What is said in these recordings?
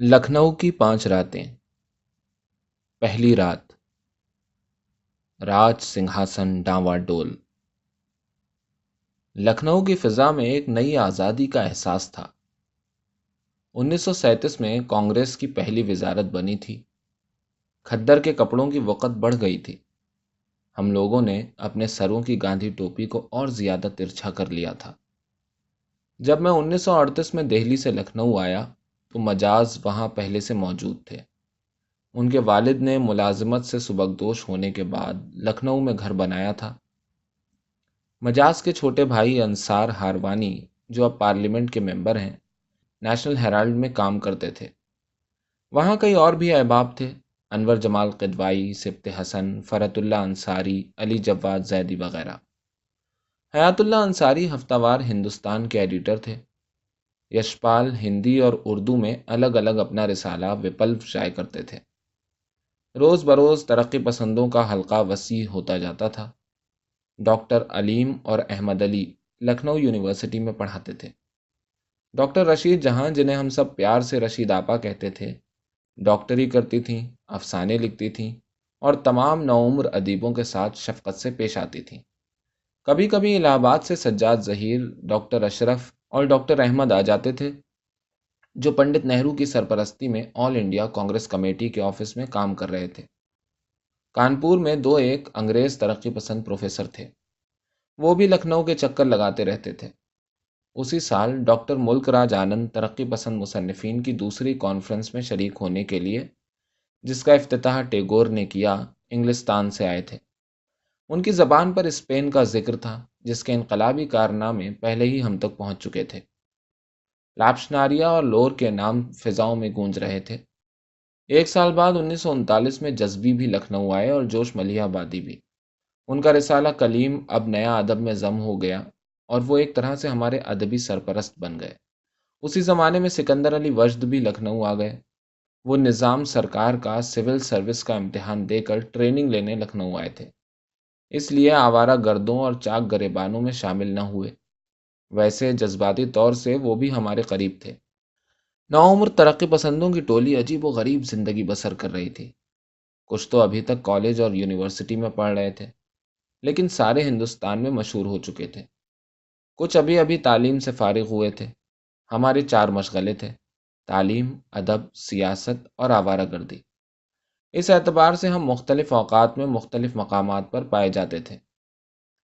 لکھنؤ کی پانچ راتیں۔ پہلی رات، راج سنگھاسن ڈاوا ڈول۔ لکھنؤ کی فضا میں ایک نئی آزادی کا احساس تھا۔ انیس سو سینتیس میں کانگریس کی پہلی وزارت بنی تھی۔ کھدر کے کپڑوں کی وقت بڑھ گئی تھی۔ ہم لوگوں نے اپنے سروں کی گاندھی ٹوپی کو اور زیادہ ترچھا کر لیا تھا۔ جب میں انیس سو اڑتیس میں دہلی سے لکھنؤ آیا تو مجاز وہاں پہلے سے موجود تھے۔ ان کے والد نے ملازمت سے سبکدوش ہونے کے بعد لکھنؤ میں گھر بنایا تھا۔ مجاز کے چھوٹے بھائی انصار ہاروانی، جو اب پارلیمنٹ کے ممبر ہیں، نیشنل ہیرالڈ میں کام کرتے تھے۔ وہاں کئی اور بھی احباب تھے، انور جمال قدوائی سبت حسن فرت اللہ انصاری، علی جواد زیدی وغیرہ۔ حیات اللہ انصاری ہفتہ وار ہندوستان کے ایڈیٹر تھے۔ یشپال ہندی اور اردو میں الگ الگ اپنا رسالہ وپلو شائع کرتے تھے۔ روز بروز ترقی پسندوں کا حلقہ وسیع ہوتا جاتا تھا۔ ڈاکٹر علیم اور احمد علی لکھنؤ یونیورسٹی میں پڑھاتے تھے۔ ڈاکٹر رشید جہاں جنہیں ہم سب پیار سے رشید آپا کہتے تھے، ڈاکٹری کرتی تھیں، افسانے لکھتی تھیں اور تمام نوعمر ادیبوں کے ساتھ شفقت سے پیش آتی تھیں۔ کبھی کبھی الہ آباد سے سجاد ظہیر، ڈاکٹر اشرف اور ڈاکٹر احمد آ جاتے تھے، جو پنڈت نہرو کی سرپرستی میں آل انڈیا کانگریس کمیٹی کے آفس میں کام کر رہے تھے۔ کانپور میں دو ایک انگریز ترقی پسند پروفیسر تھے۔ وہ بھی لکھنؤ کے چکر لگاتے رہتے تھے۔ اسی سال ڈاکٹر ملک راج آنند ترقی پسند مصنفین کی دوسری کانفرنس میں شریک ہونے کے لیے، جس کا افتتاح ٹیگور نے کیا، انگلستان سے آئے تھے۔ ان کی زبان پر اسپین کا ذکر تھا۔ جس کے انقلابی کارنامے پہلے ہی ہم تک پہنچ چکے تھے۔ لاپشناریا اور لور کے نام فضاؤں میں گونج رہے تھے۔ ایک سال بعد انیس سو انتالیس میں جذبی بھی لکھنؤ آئے اور جوش ملیح آبادی بھی۔ ان کا رسالہ کلیم اب نیا ادب میں ضم ہو گیا اور وہ ایک طرح سے ہمارے ادبی سرپرست بن گئے۔ اسی زمانے میں سکندر علی وجد بھی لکھنؤ آ گئے۔ وہ نظام سرکار کا سول سروس کا امتحان دے کر ٹریننگ لینے لکھنؤ آئے تھے۔ اس لیے آوارہ گردوں اور چاک گریبانوں میں شامل نہ ہوئے۔ ویسے جذباتی طور سے وہ بھی ہمارے قریب تھے۔ نوعمر ترقی پسندوں کی ٹولی عجیب و غریب زندگی بسر کر رہی تھی۔ کچھ تو ابھی تک کالج اور یونیورسٹی میں پڑھ رہے تھے، لیکن سارے ہندوستان میں مشہور ہو چکے تھے۔ کچھ ابھی ابھی تعلیم سے فارغ ہوئے تھے۔ ہمارے چار مشغلے تھے، تعلیم، ادب، سیاست اور آوارہ گردی۔ اس اعتبار سے ہم مختلف اوقات میں مختلف مقامات پر پائے جاتے تھے۔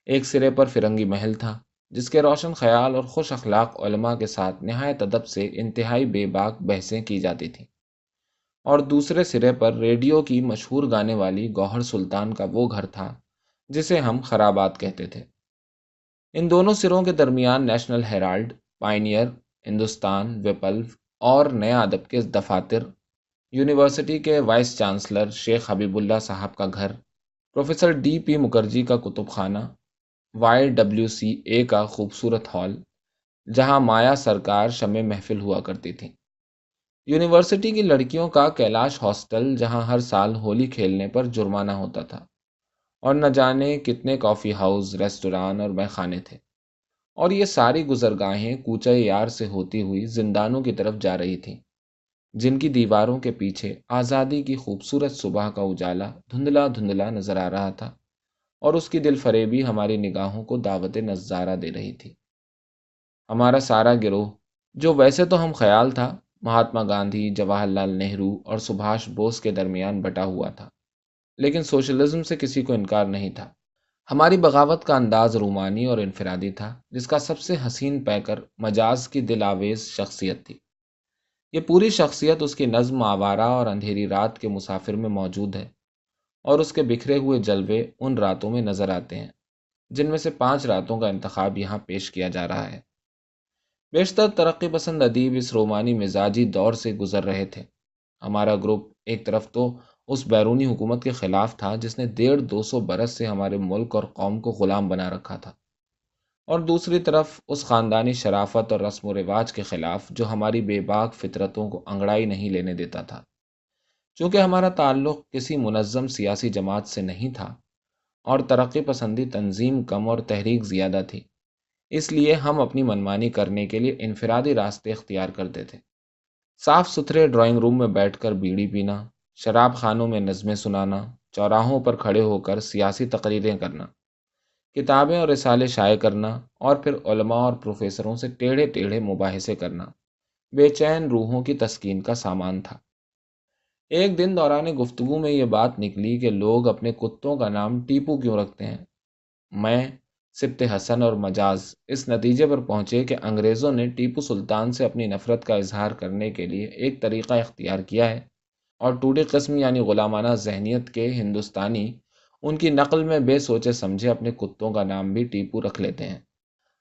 ایک سرے پر فرنگی محل تھا، جس کے روشن خیال اور خوش اخلاق علماء کے ساتھ نہایت ادب سے انتہائی بے باک بحثیں کی جاتی تھیں۔ اور دوسرے سرے پر ریڈیو کی مشہور گانے والی گوہر سلطان کا وہ گھر تھا، جسے ہم خرابات کہتے تھے۔ ان دونوں سروں کے درمیان National Herald, Pioneer, Hindustan, Viplav اور نیا ادب کے دفاتر یونیورسٹی کے وائس چانسلر شیخ حبیب اللہ صاحب کا گھر، پروفیسر ڈی پی مکرجی کا کتب خانہ، وائی ڈبلیو سی اے کا خوبصورت ہال، جہاں مایا سرکار شمع محفل ہوا کرتی تھی یونیورسٹی کی لڑکیوں کا کیلاش ہاسٹل، جہاں ہر سال ہولی کھیلنے پر جرمانہ ہوتا تھا۔ اور نہ جانے کتنے کافی ہاؤس، ریسٹوران اور خانے تھے۔ اور یہ ساری گزرگاہیں کوچہ یار سے ہوتی ہوئی زندانوں کی طرف جا رہی تھیں۔ جن کی دیواروں کے پیچھے آزادی کی خوبصورت صبح کا اجالا دھندلا دھندلا نظر آ رہا تھا اور اس کی دل فریبی ہماری نگاہوں کو دعوت نظارہ دے رہی تھی۔ ہمارا سارا گروہ، جو ویسے تو ہم خیال تھا، مہاتما گاندھی، جواہر لال نہرو اور سبھاش بوس کے درمیان بٹا ہوا تھا، لیکن سوشلزم سے کسی کو انکار نہیں تھا۔ ہماری بغاوت کا انداز رومانی اور انفرادی تھا، جس کا سب سے حسین پیکر مجاز کی دل آویز شخصیت تھی۔ یہ پوری شخصیت اس کی نظم، آوارہ اور اندھیری رات کے مسافر میں موجود ہے اور اس کے بکھرے ہوئے جلوے ان راتوں میں نظر آتے ہیں، جن میں سے پانچ راتوں کا انتخاب یہاں پیش کیا جا رہا ہے۔ بیشتر ترقی پسند ادیب اس رومانی مزاجی دور سے گزر رہے تھے۔ ہمارا گروپ ایک طرف تو اس بیرونی حکومت کے خلاف تھا جس نے ڈیڑھ دو سو برس سے ہمارے ملک اور قوم کو غلام بنا رکھا تھا۔ اور دوسری طرف اس خاندانی شرافت اور رسم و رواج کے خلاف جو ہماری بے باک فطرتوں کو انگڑائی نہیں لینے دیتا تھا۔ چونکہ ہمارا تعلق کسی منظم سیاسی جماعت سے نہیں تھا اور ترقی پسندی تنظیم کم اور تحریک زیادہ تھی، اس لیے ہم اپنی منمانی کرنے کے لیے انفرادی راستے اختیار کرتے تھے۔ صاف ستھرے ڈرائنگ روم میں بیٹھ کر بیڑی پینا، شراب خانوں میں نظمیں سنانا، چوراہوں پر کھڑے ہو کر سیاسی تقریریں کرنا۔ کتابیں اور رسالے شائع کرنا اور پھر علماء اور پروفیسروں سے ٹیڑھے ٹیڑھے مباحثے کرنا بے چین روحوں کی تسکین کا سامان تھا۔ ایک دن دوران گفتگو میں یہ بات نکلی کہ لوگ اپنے کتوں کا نام ٹیپو کیوں رکھتے ہیں؟ میں، سبت حسن اور مجاز، اس نتیجے پر پہنچے کہ انگریزوں نے ٹیپو سلطان سے اپنی نفرت کا اظہار کرنے کے لیے ایک طریقہ اختیار کیا ہے اور ٹوڈے قسم یعنی غلامانہ ذہنیت کے ہندوستانی ان کی نقل میں بے سوچے سمجھے اپنے کتوں کا نام بھی ٹیپو رکھ لیتے ہیں۔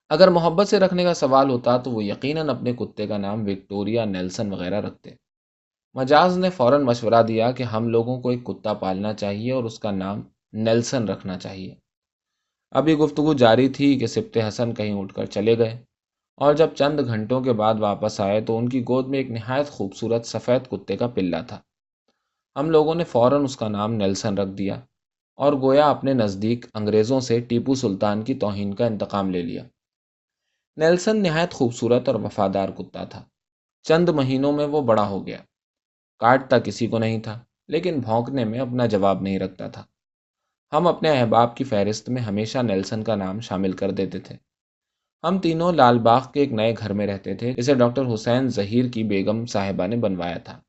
اگر محبت سے رکھنے کا سوال ہوتا تو وہ یقیناً اپنے کتے کا نام وکٹوریا نیلسن وغیرہ رکھتے۔ مجاز نے فوراً مشورہ دیا کہ ہم لوگوں کو ایک کتا پالنا چاہیے اور اس کا نام نیلسن رکھنا چاہیے۔ ابھی گفتگو جاری تھی کہ سبت حسن کہیں اٹھ کر چلے گئے اور جب چند گھنٹوں کے بعد واپس آئے تو ان کی گود میں ایک نہایت خوبصورت سفید کتے کا پلہ تھا۔ ہم لوگوں نے فوراً اس کا نام نیلسن رکھ دیا۔ اور گویا اپنے نزدیک انگریزوں سے ٹیپو سلطان کی توہین کا انتقام لے لیا۔ نیلسن نہایت خوبصورت اور وفادار کتا تھا۔ چند مہینوں میں وہ بڑا ہو گیا۔ کاٹتا کسی کو نہیں تھا، لیکن بھونکنے میں اپنا جواب نہیں رکھتا تھا۔ ہم اپنے احباب کی فہرست میں ہمیشہ نیلسن کا نام شامل کر دیتے تھے۔ ہم تینوں لال باغ کے ایک نئے گھر میں رہتے تھے، جسے ڈاکٹر حسین ظہیر کی بیگم صاحبہ نے بنوایا تھا۔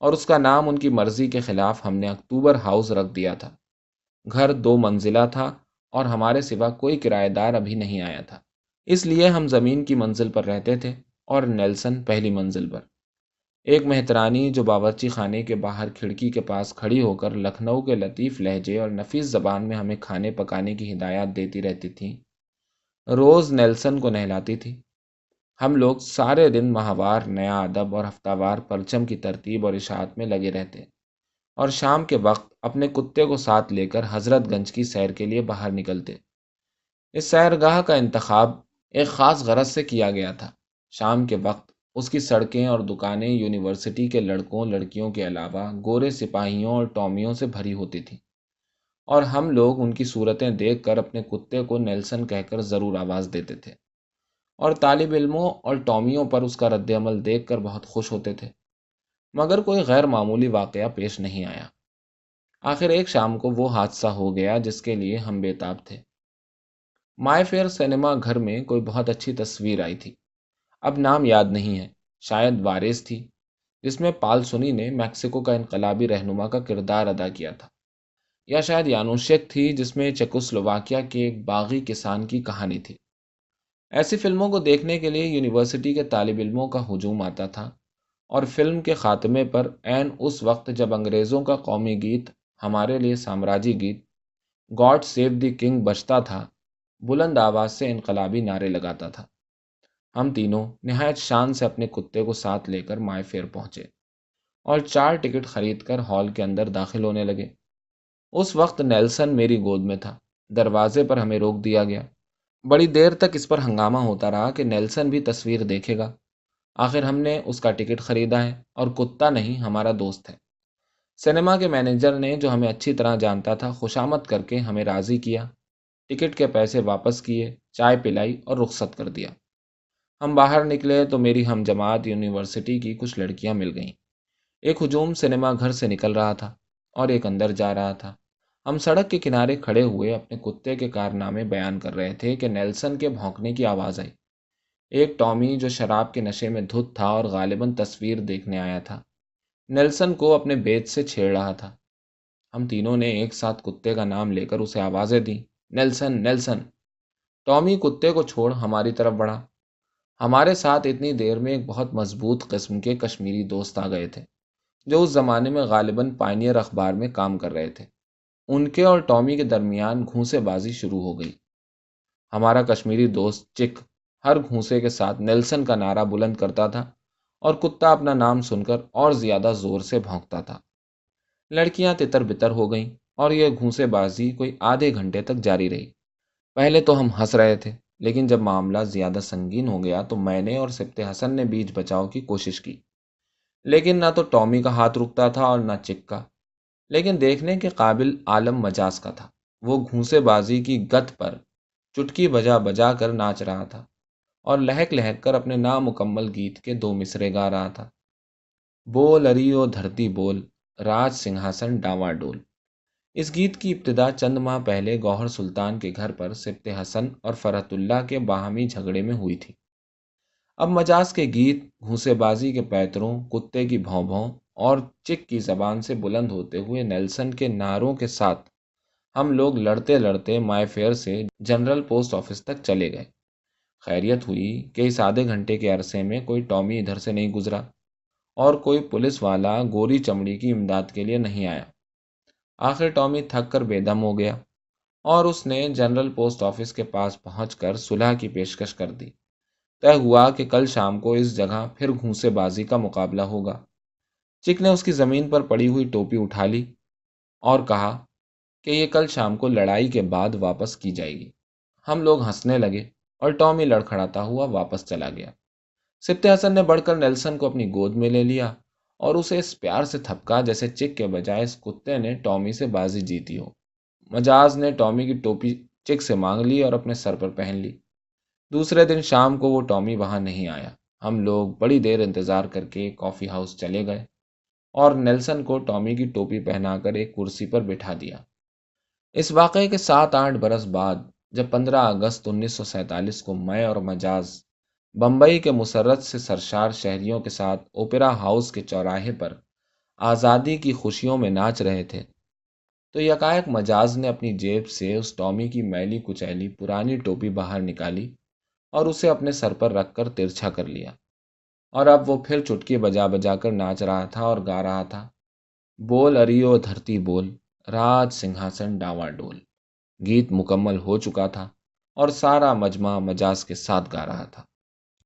اور اس کا نام ان کی مرضی کے خلاف ہم نے اکتوبر ہاؤس رکھ دیا تھا۔ گھر دو منزلہ تھا اور ہمارے سوا کوئی کرایہ دار ابھی نہیں آیا تھا۔ اس لیے ہم زمین کی منزل پر رہتے تھے اور نیلسن پہلی منزل پر۔ ایک مہترانی جو باورچی خانے کے باہر کھڑکی کے پاس کھڑی ہو کر لکھنؤ کے لطیف لہجے اور نفیس زبان میں ہمیں کھانے پکانے کی ہدایات دیتی رہتی تھیں روز نیلسن کو نہلاتی تھی۔ ہم لوگ سارے دن ماہوار، نیا ادب اور ہفتہ وار پرچم کی ترتیب اور اشاعت میں لگے رہتے۔ اور شام کے وقت اپنے کتے کو ساتھ لے کر حضرت گنج کی سیر کے لیے باہر نکلتے۔ اس سیر گاہ کا انتخاب ایک خاص غرض سے کیا گیا تھا۔ شام کے وقت اس کی سڑکیں اور دکانیں یونیورسٹی کے لڑکوں، لڑکیوں کے علاوہ گورے سپاہیوں اور ٹومیوں سے بھری ہوتی تھیں۔ اور ہم لوگ ان کی صورتیں دیکھ کر اپنے کتے کو نیلسن کہہ کر ضرور آواز دیتے تھے۔ اور طالب علموں اور ٹومیوں پر اس کا رد عمل دیکھ کر بہت خوش ہوتے تھے۔ مگر کوئی غیر معمولی واقعہ پیش نہیں آیا۔ آخر ایک شام کو وہ حادثہ ہو گیا جس کے لیے ہم بےتاب تھے۔ مائی فیئر سنیما گھر میں کوئی بہت اچھی تصویر آئی تھی۔ اب نام یاد نہیں ہے، شاید وارث تھی، جس میں پال سنی نے میکسیکو کا انقلابی رہنما کا کردار ادا کیا تھا۔ یا شاید یانوشک تھی، جس میں چیکوسلوواکیا کے ایک باغی کسان کی کہانی تھی۔ ایسی فلموں کو دیکھنے کے لیے یونیورسٹی کے طالب علموں کا ہجوم آتا تھا۔ اور فلم کے خاتمے پر عین اس وقت جب انگریزوں کا قومی گیت، ہمارے لیے سامراجی گیت، گاڈ سیو دی کنگ بجتا تھا، بلند آواز سے انقلابی نعرے لگاتا تھا۔ ہم تینوں نہایت شان سے اپنے کتے کو ساتھ لے کر مائی فیئر پہنچے اور چار ٹکٹ خرید کر ہال کے اندر داخل ہونے لگے۔ اس وقت نیلسن میری گود میں تھا۔ دروازے پر ہمیں روک دیا گیا۔ بڑی دیر تک اس پر ہنگامہ ہوتا رہا کہ نیلسن بھی تصویر دیکھے گا۔ آخر ہم نے اس کا ٹکٹ خریدا ہے اور کتا نہیں، ہمارا دوست ہے۔ سنیما کے مینیجر نے جو ہمیں اچھی طرح جانتا تھا، خوشامد کر کے ہمیں راضی کیا۔ ٹکٹ کے پیسے واپس کیے، چائے پلائی اور رخصت کر دیا۔ ہم باہر نکلے تو میری ہم جماعت یونیورسٹی کی کچھ لڑکیاں مل گئیں۔ ایک ہجوم سنیما گھر سے نکل رہا تھا اور ایک اندر جا رہا تھا۔ ہم سڑک کے کنارے کھڑے ہوئے اپنے کتے کے کارنامے بیان کر رہے تھے کہ نیلسن کے بھونکنے کی آواز آئی۔ ایک ٹامی جو شراب کے نشے میں دھت تھا اور غالباً تصویر دیکھنے آیا تھا۔ نیلسن کو اپنے بیت سے چھیڑ رہا تھا۔ ہم تینوں نے ایک ساتھ کتے کا نام لے کر اسے آوازیں دیں۔ Nelson Nelson. ٹامی کتے کو چھوڑ ہماری طرف بڑھا۔ ہمارے ساتھ اتنی دیر میں ایک بہت مضبوط قسم کے کشمیری دوست آ گئے تھے، جو اس زمانے میں غالباً پائنیئر اخبار میں کام کر رہے تھے۔ ان کے اور ٹامی کے درمیان گھونسے بازی شروع ہو گئی۔ ہمارا کشمیری دوست چک ہر گھونسے کے ساتھ نیلسن کا نعرہ بلند کرتا تھا اور کتا اپنا نام سن کر اور زیادہ زور سے بھونکتا تھا۔ لڑکیاں تتر بتر ہو گئیں اور یہ گھونسے بازی کوئی آدھے گھنٹے تک جاری رہی۔ پہلے تو ہم ہنس رہے تھے، لیکن جب معاملہ زیادہ سنگین ہو گیا تو میں نے اور سبت حسن نے بیچ بچاؤ کی کوشش کی۔ لیکن نہ تو ٹامی کا ہاتھ رکتا تھا اور نہ چک کا۔ لیکن دیکھنے کے قابل عالم مجاز کا تھا۔ وہ گھونسے بازی کی گت پر چٹکی بجا بجا کر ناچ رہا تھا۔ اور لہک لہک کر اپنے نامکمل گیت کے دو مصرے گا رہا تھا۔ بول اریو دھرتی بول، راج سنگھاسن ڈاوا ڈول۔ اس گیت کی ابتدا چند ماہ پہلے گوہر سلطان کے گھر پر سبت حسن اور فرحت اللہ کے باہمی جھگڑے میں ہوئی تھی۔ اب مجاز کے گیت گھوسے بازی کے پیتروں، کتے کی بھوں بھوں اور چک کی زبان سے بلند ہوتے ہوئے نیلسن کے نعروں کے ساتھ ہم لوگ لڑتے لڑتے مائی فیئر سے جنرل پوسٹ آفس تک چلے گئے۔ خیریت ہوئی کہ اس آدھے گھنٹے کے عرصے میں کوئی ٹامی ادھر سے نہیں گزرا اور کوئی پولیس والا گوری چمڑی کی امداد کے لیے نہیں آیا۔ آخر ٹامی تھک کر بے دم ہو گیا اور اس نے جنرل پوسٹ آفس کے پاس پہنچ کر صلح کی پیشکش کر دی۔ طے ہوا کہ کل شام کو اس جگہ پھر گھونسے بازی کا مقابلہ ہوگا۔ چک نے اس کی زمین پر پڑی ہوئی ٹوپی اٹھا لی اور کہا کہ یہ کل شام کو لڑائی کے بعد واپس کی جائے گی۔ ہم لوگ ہنسنے لگے۔ اور ٹامی لڑکھڑاتا ہوا واپس چلا گیا۔ سپتے حسن نے بڑھ کر نیلسن کو اپنی گود میں لے لیا اور اسے اس پیار سے تھپکا جیسے چک کے بجائے اس کتے نے ٹامی سے بازی جیتی ہو۔ مجاز نے ٹامی کی ٹوپی چک سے مانگ لی اور اپنے سر پر پہن لی۔ دوسرے دن شام کو وہ ٹامی وہاں نہیں آیا۔ ہم لوگ بڑی دیر انتظار کر کے کافی ہاؤس چلے گئے اور نیلسن کو ٹامی کی ٹوپی پہنا کر ایک کرسی پر بٹھا دیا۔ اس واقعے کے سات آٹھ برس بعد جب پندرہ اگست انیس سو سینتالیس کو میں اور مجاز بمبئی کے مسرت سے سرشار شہریوں کے ساتھ اوپرا ہاؤس کے چوراہے پر آزادی کی خوشیوں میں ناچ رہے تھے، تو یکائک مجاز نے اپنی جیب سے اس ٹامی کی میلی کچیلی پرانی ٹوپی باہر نکالی اور اسے اپنے سر پر رکھ کر ترچھا کر لیا۔ اور اب وہ پھر چٹکی بجا بجا کر ناچ رہا تھا اور گا رہا تھا۔ بول اریو دھرتی بول، راج سنگھاسن ڈاوا ڈول۔ گیت مکمل ہو چکا تھا اور سارا مجمع مجاز کے ساتھ گا رہا تھا۔